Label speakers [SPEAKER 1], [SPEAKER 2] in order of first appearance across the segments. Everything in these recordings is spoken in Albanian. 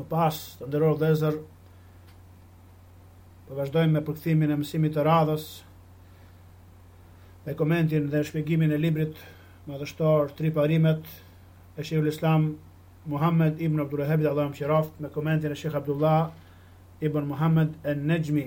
[SPEAKER 1] Më pas, të nderuar vëllezër, po vazhdojmë me përkthimin e mësimit të radhës me komentin dhe shpjegimin e librit madhështor Tri Parimet e Shejhul Islam Muhammed ibn Abdul Wahhab Allahu e mëshiroftë me komentin e Shejh Abdullah ibn Muhammed en-Nexhmi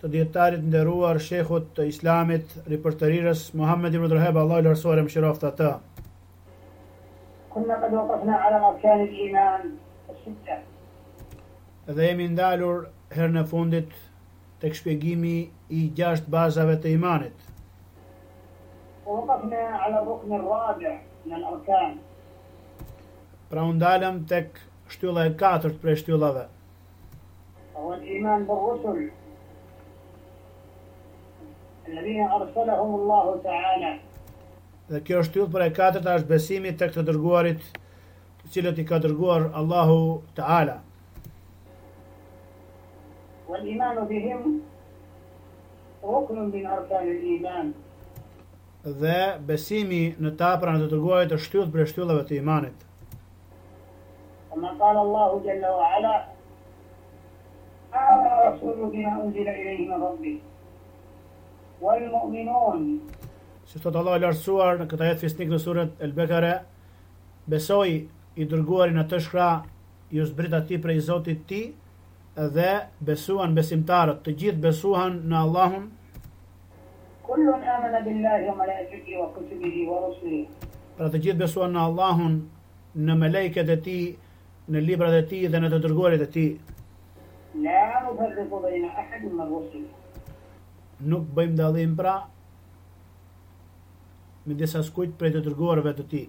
[SPEAKER 1] të dijetarit të nderuar Shehut të Islamit ripërtëritës Muhammed ibn Abdul Wahhab Allahu i lartësuar e mëshiroftë atë.
[SPEAKER 2] Kunna qad waqafna ala arkani l-iman as-sitta.
[SPEAKER 1] Dhe jemi ndalur herën e fundit tek shpjegimi i gjashtë bazave të imanit.
[SPEAKER 2] Wa waqafna ala ar-rukn ar-rabi' min al-arkan.
[SPEAKER 1] Pra u ndalëm tek shtylla e katërt prej shtyllave.
[SPEAKER 2] Wa huwa al-iman bir-rusul Alladhina arsalahum Allahu ta'ala.
[SPEAKER 1] Dhe kjo shtyllë pra e katërta është besimi tek të dërguarit të cilët i ka dërguar Allahu Ta'ala.
[SPEAKER 2] Wal imanu bihim ruknun min arkanil iman
[SPEAKER 1] dhe besimi në ta pra në të dërguarit është shtyllë prej shtyllave të imanit.
[SPEAKER 2] Kama qala Allahu jalla wa ala, Amana ar-rasulu bima unzila ilejhi min rabbih,
[SPEAKER 1] wal-mu'minun. Siç thotë Allahu i Lartësuar në këtë ajet fisnik në suret El-Bekare, Besoi i Dërguari në atë çka iu zbrit atij prej Zotit të tij, dhe besuan besimtarët, të gjithë besuan në Allahun.
[SPEAKER 2] Kullun amana billahi wa malaikatihi wa kutubihi wa rusulihi.
[SPEAKER 1] Pra të gjithë besuan në Allahun, në melejket e Tij, në librat e Tij dhe në të dërguarit e Tij.
[SPEAKER 2] La nufarriqu baina ahadin min rusulihi.
[SPEAKER 1] Nuk bëjmë dallim pra midis askujt prej të dërguarve të Tij.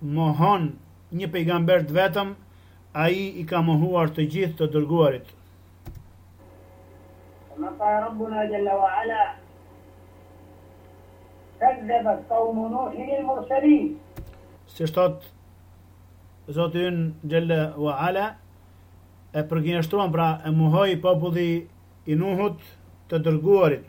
[SPEAKER 1] mohon një pejgamber të vetëm, ai i ka mohuar të gjithë të dërguarit.
[SPEAKER 2] Kama qala Rabbuna jalla wa ala, Kadzabat qaumu Nuhin
[SPEAKER 1] al-mursalin. Siç thotë Zoti ynë jalla wa ala, e përgënjeshtruan pra e mohoi populli i Nuhut të dërguarit.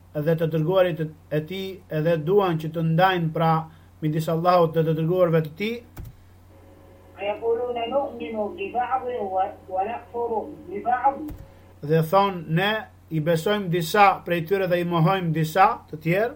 [SPEAKER 1] dhe të Dërguarit e Tij edhe duan që të ndajnë pra midis Allahut dhe të Dërguarve të Tij, dhe thonë ne i besojmë disa prej tyre dhe i mohojmë disa të tjerë,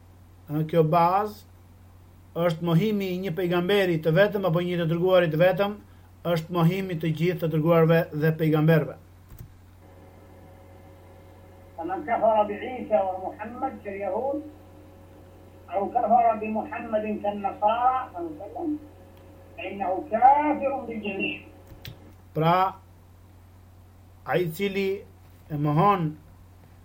[SPEAKER 1] Në kjo bazë është mohimi i një pejgamberi të vetëm apo një të dërguari të vetëm, është mohim i të gjithë të dërguarve dhe
[SPEAKER 2] pejgamberëve. Faman kafara bi Isa
[SPEAKER 1] wa Muhammad kal yahud au kafara bi Muhammadin kan nasara, fa innahu kafirun bil jami'. Pra, ai cili e mohon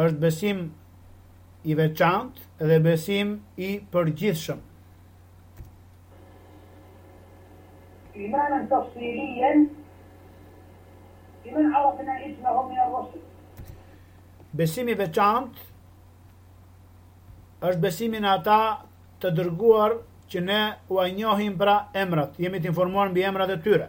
[SPEAKER 1] është besim i veçantë dhe besim i përgjithshëm.
[SPEAKER 2] Imanen tafsilijen limen arafna ismehu minë rusul
[SPEAKER 1] Besimi i veçantë është besimi në ata të dërguar që ne ua njohim pra emrat, jemi të informuar mbi emrat e tyre.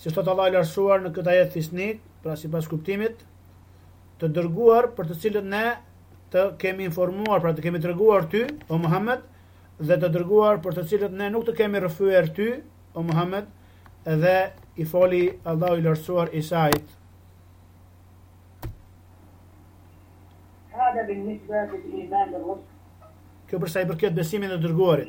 [SPEAKER 1] siç thotë Allahu i Lartësuar në këtë ajet fisnik, pra sipas kuptimit, të dërguar për të cilët ne të kemi informuar, pra të kemi treguar ty, o Muhammed, dhe të dërguar për të cilët ne nuk të kemi rrëfyer ty, o Muhammed, dhe i foli Allahu i Lartësuar Isait.
[SPEAKER 2] Hada bin nisba bil iman bil rusul
[SPEAKER 1] Kjo përsa i përket besimit në të dërguarit.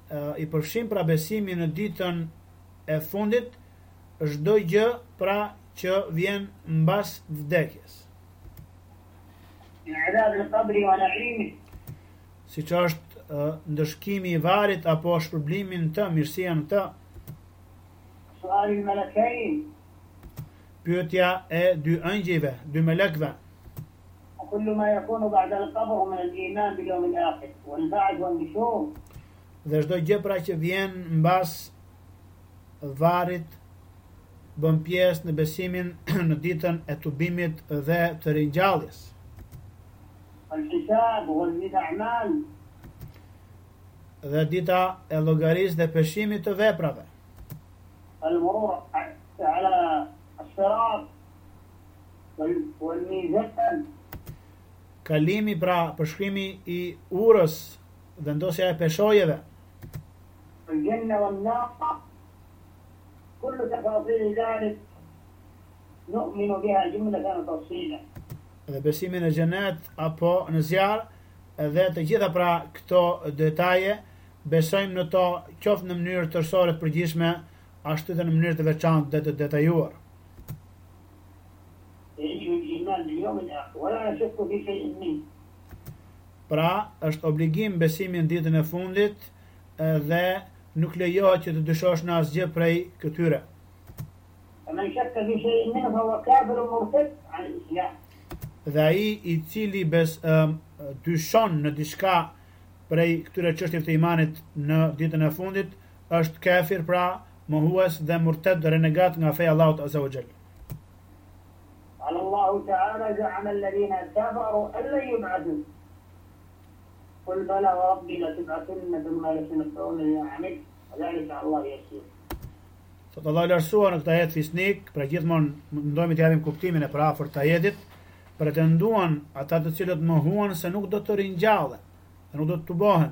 [SPEAKER 1] i përfshin pra besimi në ditën e fundit çdo gjë pra që vjen mbas vdekjes. Siç është ndëshkimi i varrit apo shpërblimi në të, mirësia në të. Pyetja e dy ëngjëjve, dy melekëve. Dhe çdo gjë pra që vjen mbas varrit bën pjesë në besimin në ditën e tubimit dhe të ringjalljes. Dhe dita e llogarisë dhe peshimit të veprave. Kalimi pra përshkrimi i urës, vendosja e peshojeve.
[SPEAKER 2] Aljanna wan nar wa kullu tafasili dhalik nu'minu biha jumlatan wa tafsila.
[SPEAKER 1] Dhe besimi në xhenet apo në zjarr dhe të gjitha pra këto detaje besojmë në to qoftë në mënyrë tërësore të përgjithshme ashtu dhe në mënyrë të veçantë dhe të detajuar. Pra, është obligim besimi në ditën e fundit dhe nuk lejohet që të dyshosh në asgjë prej këtyre. Dhe ai i cili bes dyshon në diçka prej këtyre çështjeve të imanit në ditën e fundit, është kafir pra mohues dhe murted renegat nga feja e Allahut azza wa jall.
[SPEAKER 2] Qal Allahu teala za'ama alladhina kafaru an lan yub'athu Qul bela wa rabbi latub'athunna thumma latunabba'unna bima 'amiltum wa dhalika 'ala
[SPEAKER 1] Allahi yasir. Thot Allahu i Lartësuar në këtë ajet fisnik, pra gjithmonë mundohemi të japim kuptimin e përafërt të ajetit, pretenduan ata të cilët mohuan se nuk do të ringjallen, dhe nuk do të tubohen.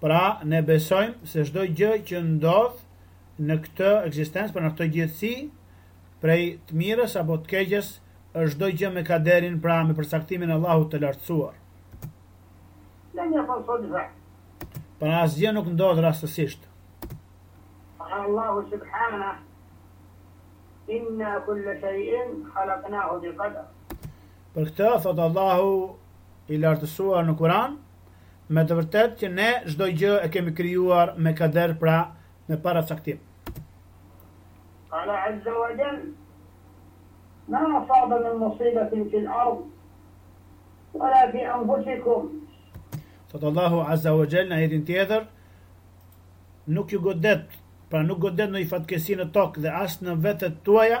[SPEAKER 1] Pra, ne besojmë se çdo gjë që ndodh në këtë ekzistencë, pra në këtë gjithësi, prej të mirës apo të keqes, është çdo gjë me kaderin, pra me përcaktimin e Allahut të Lartësuar.
[SPEAKER 2] Lam yakun sudfa.
[SPEAKER 1] Pra asgjë nuk ndodh rastësisht.
[SPEAKER 2] Qala Allahu subhana Inna kulla shay'in khalaqnahu bi qadar.
[SPEAKER 1] Për këtë thot Allahu i lartësuar në Kur'an, Me të vërtetë që ne çdo gjë e kemi krijuar me kader pra me paracaktim. Qala
[SPEAKER 2] azza wa jall Ma asabe min musibetin fil ardh Wa la fi
[SPEAKER 1] anfusikum Thotë Allahu azza wa jall në ajetin tjetër nuk ju godet pra nuk godet ndonjë fatkeqësi në tokë dhe as në vetet tuaja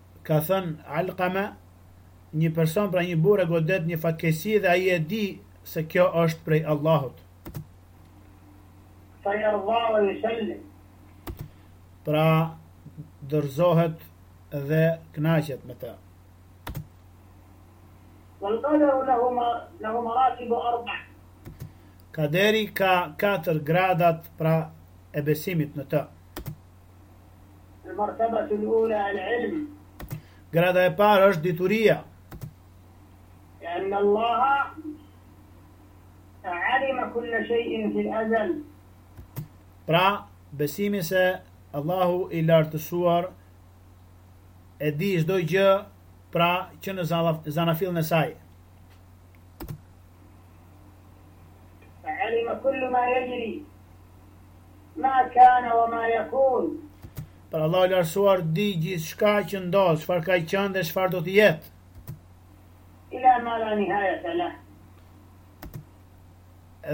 [SPEAKER 1] ka thënë Alqama, Një person, pra një burrë e godet një fatkeqësi dhe ai e di se kjo është prej Allahut. Pra dorëzohet dhe kënaqet me të. Kaderi ka katër gradat pra e besimit në të. Grada e parë është dituria. Pra, besimi se Allahu i lartësuar e di çdo gjë, pra që në zanafillën e saj.
[SPEAKER 2] Alima kulla ma yajri. Ma kana wa ma jekun.
[SPEAKER 1] Pra Allahu i Lartësuar di gjithçka që ndodh, çfarë ka qenë dhe çfarë do të jetë.
[SPEAKER 2] Ila ma la nihayata
[SPEAKER 1] lah.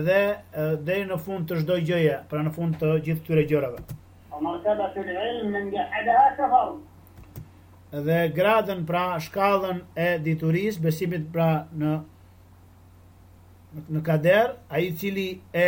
[SPEAKER 1] Dhe deri në fund të çdo gjëje, pra në fund të gjithë këtyre gjërave.
[SPEAKER 2] Martabatul ilm men jahadaha kafar.
[SPEAKER 1] Dhe gradën pra shkallën e diturisë, besimit pra në në kader, ai i cili e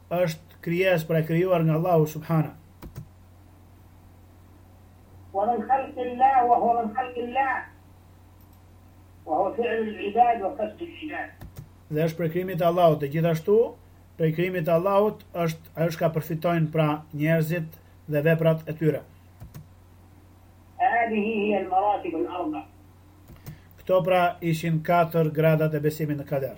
[SPEAKER 1] është
[SPEAKER 2] krijesë
[SPEAKER 1] pra e krijuar nga Allahu subhana. Wa min khalqi Allah wa huwa min khalqi Allah. Wa huwa fi'l al-ibad wa kasb al-ibad. Dhe është prej krijimit të Allahut dhe gjithashtu prej krijimit të Allahut është ajo çka përfitojnë pra njerëzit dhe veprat e tyre.
[SPEAKER 2] Hadihi hiya al-maratib al-arba.
[SPEAKER 1] Këto pra ishin katër gradat e besimit në kader.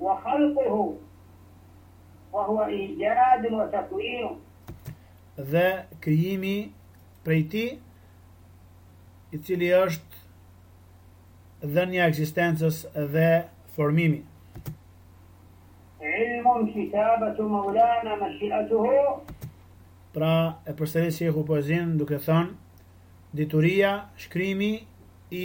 [SPEAKER 1] wa khalquhu wa huwa ijadun wa takwinun dhe krijimi prej ti i cili është dhënia ekzistencës dhe formimi
[SPEAKER 2] ilmun kitabatu maulana mashiatuhu
[SPEAKER 1] pra e përsërit shehu poezin duke thënë dituria shkrimi i